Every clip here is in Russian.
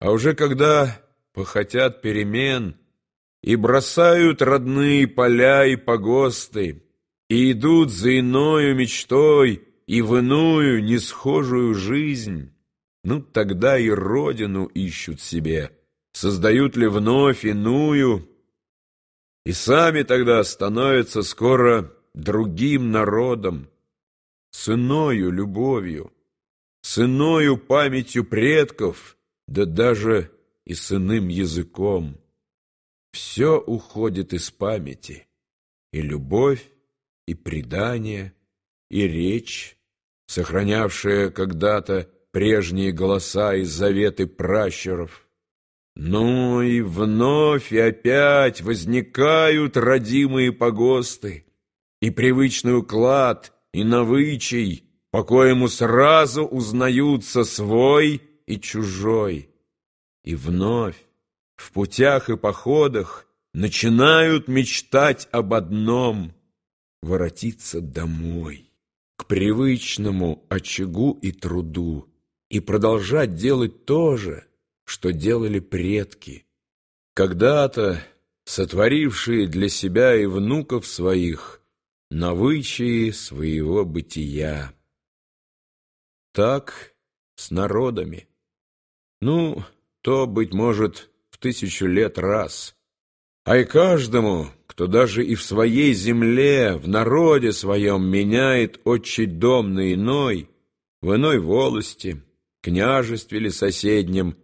А уже когда похотят перемен и бросают родные поля и погосты, и идут за иною мечтой и в иную несхожую жизнь, ну тогда и родину ищут себе, создают ли вновь иную, и сами тогда становятся скоро другим народом, с иною любовью, с иною памятью предков, да даже и с иным языком. Все уходит из памяти, и любовь, и предание, и речь, сохранявшая когда-то прежние голоса и заветы пращуров. Ну и вновь и опять возникают родимые погосты, и привычный уклад, и навычий, по коему сразу узнаются свой и чужой. И вновь в путях и походах начинают мечтать об одном — воротиться домой, к привычному очагу и труду, и продолжать делать то же, что делали предки, когда-то сотворившие для себя и внуков своих навычаи своего бытия. Так с народами. Ну, то, быть может, в тысячу лет раз. А и каждому, кто даже и в своей земле, в народе своем меняет отчий дом на иной, в иной волости, княжестве или соседнем,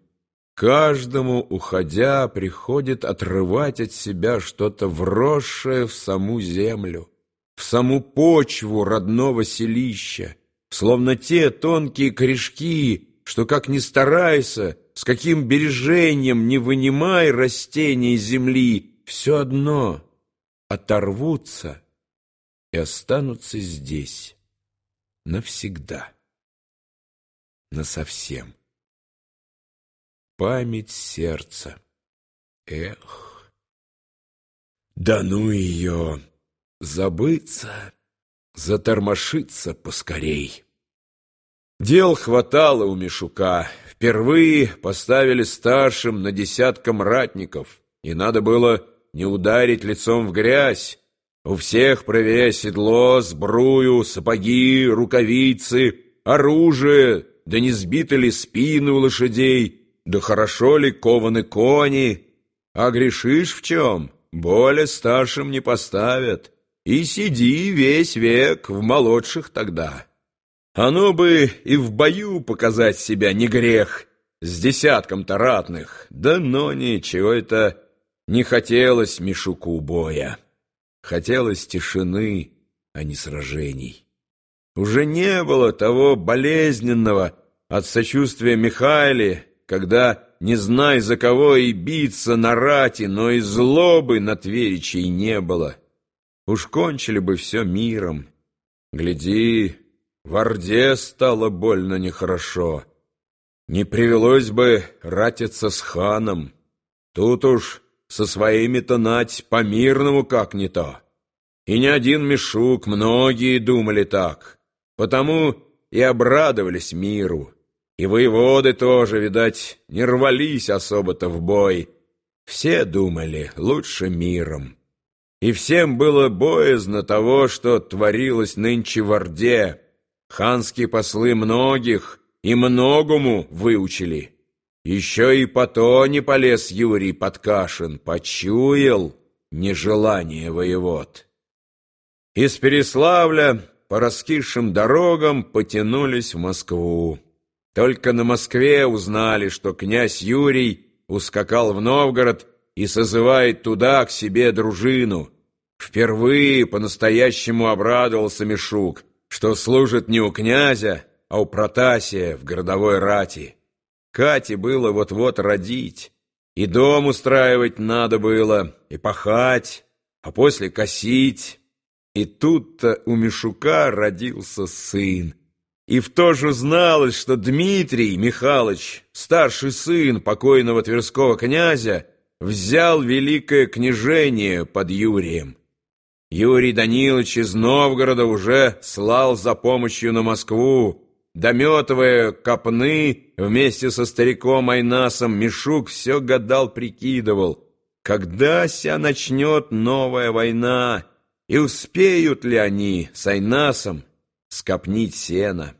каждому, уходя, приходит отрывать от себя что-то вросшее в саму землю, в саму почву родного селища, словно те тонкие корешки, что, как ни старайся, с каким бережением не вынимай растения из земли, все одно оторвутся и останутся здесь навсегда, насовсем. Память сердца. Эх, да ну ее, забыться, затормошиться поскорей. Дел хватало у Мишука. Впервые поставили старшим на десятком ратников, и надо было не ударить лицом в грязь. У всех проверяя седло, сбрую, сапоги, рукавицы, оружие, да не сбиты ли спины у лошадей, да хорошо ли кованы кони. А грешишь в чем? Более старшим не поставят. И сиди весь век в молодших тогда. Оно бы и в бою показать себя не грех, с десятком-то ратных, да но ничего это не хотелось Мишуку боя. Хотелось тишины, а не сражений. Уже не было того болезненного от сочувствия Михаиле, когда, не знай за кого и биться на рате, но и злобы на Тверичей не было. Уж кончили бы все миром. Гляди, в Орде стало больно нехорошо. Не привелось бы ратиться с ханом. Тут уж со своими-то нать по-мирному как не то. И не один мешук, многие думали так. Потому и обрадовались миру. И воеводы тоже, видать, не рвались особо-то в бой. Все думали лучше миром. И всем было боязно того, что творилось нынче в Орде, Ханские послы многих и многому выучили. Еще и по то не полез Юрий Подкашин, почуял нежелание воевод. Из Переславля по раскисшим дорогам потянулись в Москву. Только на Москве узнали, что князь Юрий ускакал в Новгород и созывает туда к себе дружину. Впервые по-настоящему обрадовался Мишук — что служит не у князя, а у Протасия в городовой рати. Кате было вот-вот родить, и дом устраивать надо было, и пахать, а после косить. И тут-то у Мишука родился сын. И в то же зналось, что Дмитрий Михайлович, старший сын покойного Тверского князя, взял великое княжение под Юрием. Юрий Данилович из Новгорода уже слал за помощью на Москву, Дометывая копны вместе со стариком Айнасом, Мишук все гадал, прикидывал, когда ся начнет новая война, и успеют ли они с Айнасом скопнить сено.